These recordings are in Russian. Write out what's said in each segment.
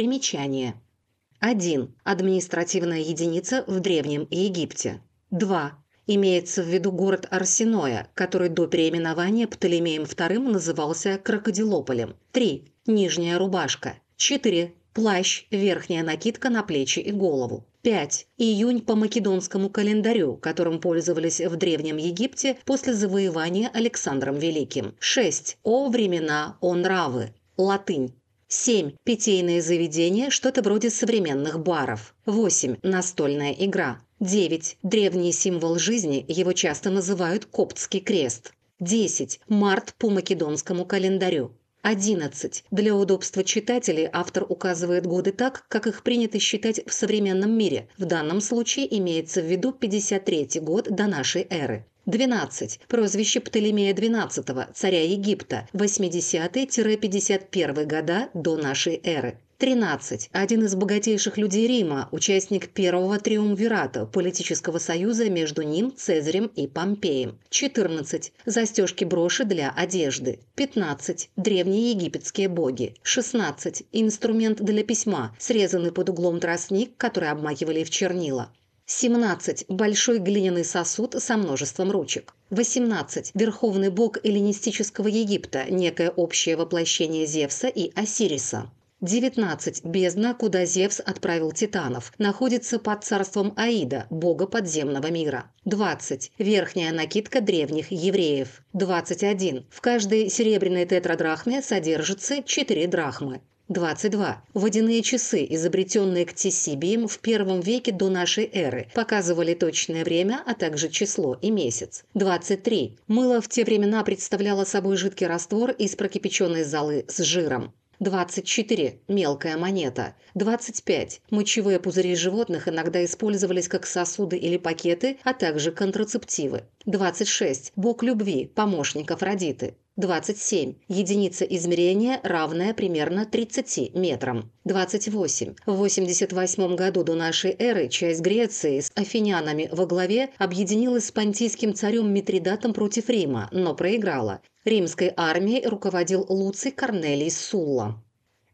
Примечание. 1. Административная единица в Древнем Египте. 2. Имеется в виду город Арсеноя, который до переименования Птолемеем II назывался Крокодилополем. 3. Нижняя рубашка. 4. Плащ, верхняя накидка на плечи и голову. 5. Июнь по македонскому календарю, которым пользовались в Древнем Египте после завоевания Александром Великим. 6. О времена, о нравы. Латынь. 7. Питейные заведения, что-то вроде современных баров. 8. Настольная игра. 9. Древний символ жизни, его часто называют коптский крест. 10. Март по македонскому календарю. 11. Для удобства читателей автор указывает годы так, как их принято считать в современном мире. В данном случае имеется в виду 53 год до нашей эры. 12. Прозвище Птолемея XII, царя Египта, 80-51 года до нашей эры. 13. Один из богатейших людей Рима, участник первого триумвирата, политического союза между ним, Цезарем и Помпеем. 14. Застежки броши для одежды. 15. Древние египетские боги. 16. Инструмент для письма, срезанный под углом тростник, который обмакивали в чернила. 17. Большой глиняный сосуд со множеством ручек. 18. Верховный бог эллинистического Египта, некое общее воплощение Зевса и Осириса. 19. Бездна, куда Зевс отправил титанов, находится под царством Аида, бога подземного мира. 20. Верхняя накидка древних евреев. 21. В каждой серебряной тетрадрахме содержится 4 драхмы. 22. Водяные часы, изобретенные Ктисибием в первом веке до нашей эры, показывали точное время, а также число и месяц. 23. Мыло в те времена представляло собой жидкий раствор из прокипяченной золы с жиром. 24. Мелкая монета. 25. Мочевые пузыри животных иногда использовались как сосуды или пакеты, а также контрацептивы. 26. Бог любви, помощник Афродиты. 27. Единица измерения, равная примерно 30 метрам. 28. В 88 году до нашей эры часть Греции с афинянами во главе объединилась с понтийским царем Митридатом против Рима, но проиграла. Римской армией руководил Луций Корнелий Сулла.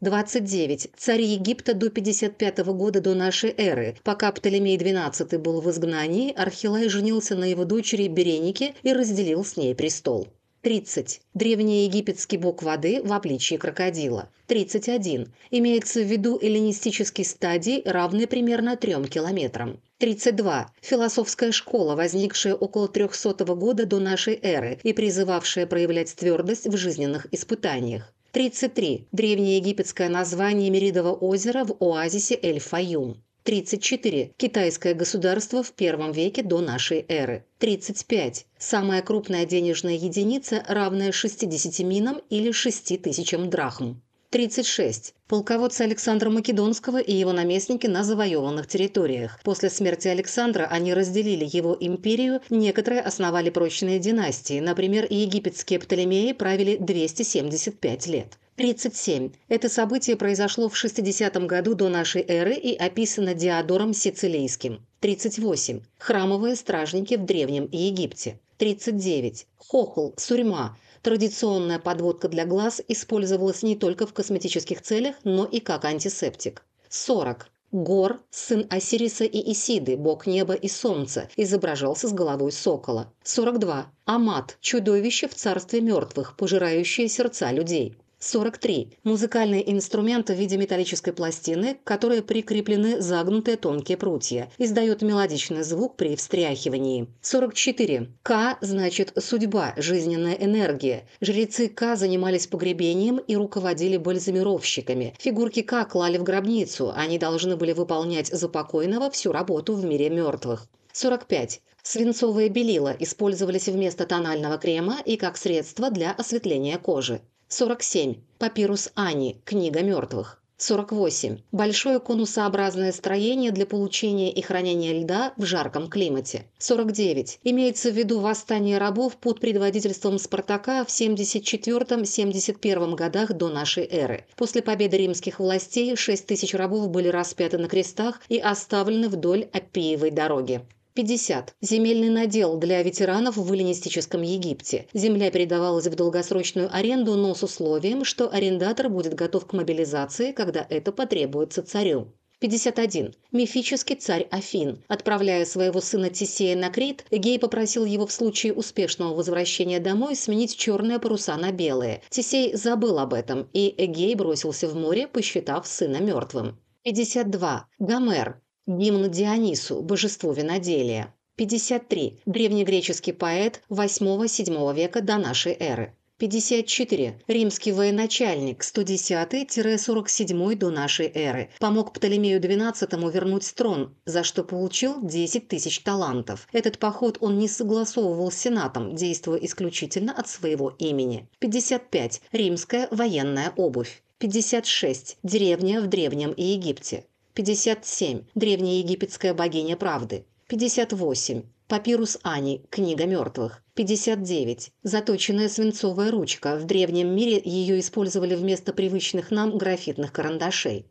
29. Царь Египта до 55 года до нашей эры. Пока Птолемей XII был в изгнании, Архилай женился на его дочери Беренике и разделил с ней престол. 30. Древнеегипетский бог воды в обличии крокодила. 31. Имеется в виду эллинистический стадий, равный примерно 3 километрам. 32. Философская школа, возникшая около 300 года до нашей эры и призывавшая проявлять твердость в жизненных испытаниях. 33. Древнеегипетское название Меридова озера в оазисе Эль-Фаюм. 34. Китайское государство в первом веке до нашей эры. 35. Самая крупная денежная единица, равная 60 минам или 6 тысячам драхм. 36. Полководцы Александра Македонского и его наместники на завоеванных территориях. После смерти Александра они разделили его империю, некоторые основали прочные династии, например, египетские Птолемеи правили 275 лет. 37. Это событие произошло в 60 году до нашей эры и описано Диодором Сицилийским. 38. Храмовые стражники в Древнем Египте. 39. Хохол, сурьма. Традиционная подводка для глаз использовалась не только в косметических целях, но и как антисептик. 40. Гор, сын Осириса и Исиды, бог неба и солнца, изображался с головой сокола. 42. Амат, чудовище в царстве мертвых, пожирающее сердца людей. 43. Музыкальные инструменты в виде металлической пластины, к которой прикреплены загнутые тонкие прутья. Издает мелодичный звук при встряхивании. 44. К значит судьба, жизненная энергия. Жрецы К занимались погребением и руководили бальзамировщиками. Фигурки К клали в гробницу. Они должны были выполнять за покойного всю работу в мире мертвых. 45. Свинцовые белила использовались вместо тонального крема и как средство для осветления кожи. 47. Папирус Ани. Книга мертвых. 48. Большое конусообразное строение для получения и хранения льда в жарком климате. 49. Имеется в виду восстание рабов под предводительством Спартака в 74-71 годах до нашей эры. После победы римских властей 6 тысяч рабов были распяты на крестах и оставлены вдоль Аппиевой дороги. 50. Земельный надел для ветеранов в эллинистическом Египте. Земля передавалась в долгосрочную аренду, но с условием, что арендатор будет готов к мобилизации, когда это потребуется царю. 51. Мифический царь Афин. Отправляя своего сына Тисея на Крит, Эгей попросил его в случае успешного возвращения домой сменить черные паруса на белые. Тисей забыл об этом, и Эгей бросился в море, посчитав сына мертвым. 52. Гомер. Гимн Дионису, божеству виноделия. 53. Древнегреческий поэт 8-7 века до нашей эры. 54. Римский военачальник 110-47 до нашей эры. Помог Птолемею XII вернуть трон, за что получил 10 тысяч талантов. Этот поход он не согласовывал с Сенатом, действуя исключительно от своего имени. 55. Римская военная обувь. 56. Деревня в Древнем Египте. 57. Древняя египетская богиня правды. 58. Папирус Ани. Книга мертвых. 59. Заточенная свинцовая ручка. В древнем мире ее использовали вместо привычных нам графитных карандашей.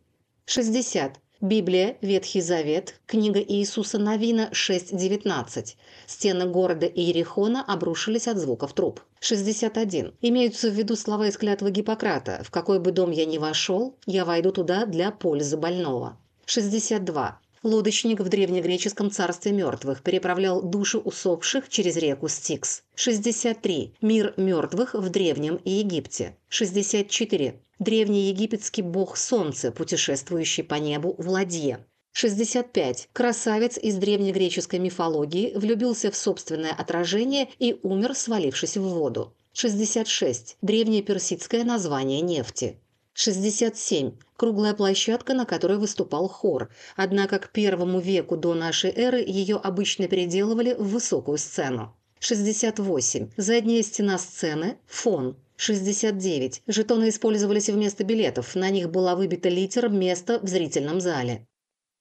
60. Библия, Ветхий Завет, книга Иисуса Новина 6.19. Стены города Иерихона обрушились от звуков труб. 61. Имеются в виду слова из клятвы Гиппократа «В какой бы дом я ни вошел, я войду туда для пользы больного». 62. Лодочник в древнегреческом царстве мертвых переправлял души усопших через реку Стикс. 63. Мир мертвых в Древнем Египте. 64. Древний египетский бог солнца, путешествующий по небу в ладье. 65. Красавец из древнегреческой мифологии влюбился в собственное отражение и умер, свалившись в воду. 66. Древнее персидское название нефти. 67. Круглая площадка, на которой выступал хор. Однако к первому веку до нашей эры ее обычно переделывали в высокую сцену. 68. Задняя стена сцены – фон. 69. Жетоны использовались вместо билетов. На них была выбита литер место в зрительном зале.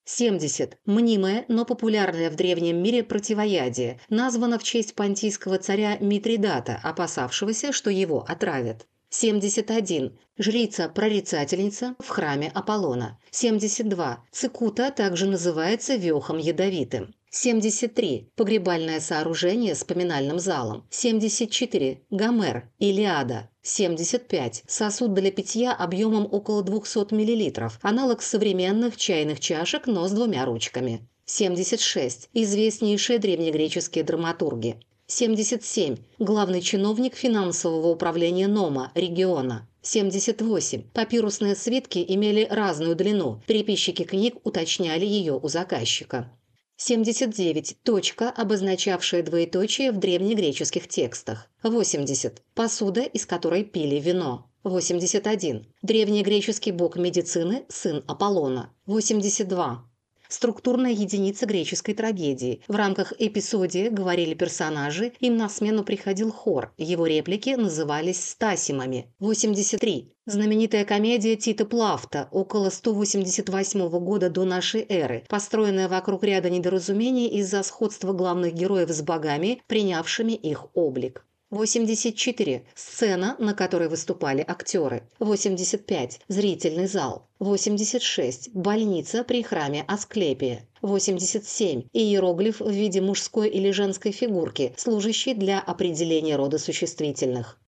70. Мнимое, но популярное в древнем мире противоядие, названо в честь понтийского царя Митридата, опасавшегося, что его отравят. 71. Жрица-прорицательница в храме Аполлона. 72. Цикута также называется вехом ядовитым. 73. Погребальное сооружение с поминальным залом. 74. Гомер. Илиада. 75. Сосуд для питья объемом около 200 мл. Аналог современных чайных чашек, но с двумя ручками. 76. Известнейшие древнегреческие драматурги. 77. Главный чиновник финансового управления НОМА региона. 78. Папирусные свитки имели разную длину. Переписчики книг уточняли ее у заказчика. 79. Точка, обозначавшая двоеточие в древнегреческих текстах. 80. Посуда, из которой пили вино. 81. Древнегреческий бог медицины, сын Аполлона. 82 структурная единица греческой трагедии. В рамках эпизодия говорили персонажи, им на смену приходил хор, его реплики назывались стасимами. 83. Знаменитая комедия Тита Плафта около 188 года до нашей эры, построенная вокруг ряда недоразумений из-за сходства главных героев с богами, принявшими их облик. 84. Сцена, на которой выступали актеры. 85. Зрительный зал. 86. Больница при храме Асклепия. 87. Иероглиф в виде мужской или женской фигурки, служащий для определения рода существительных.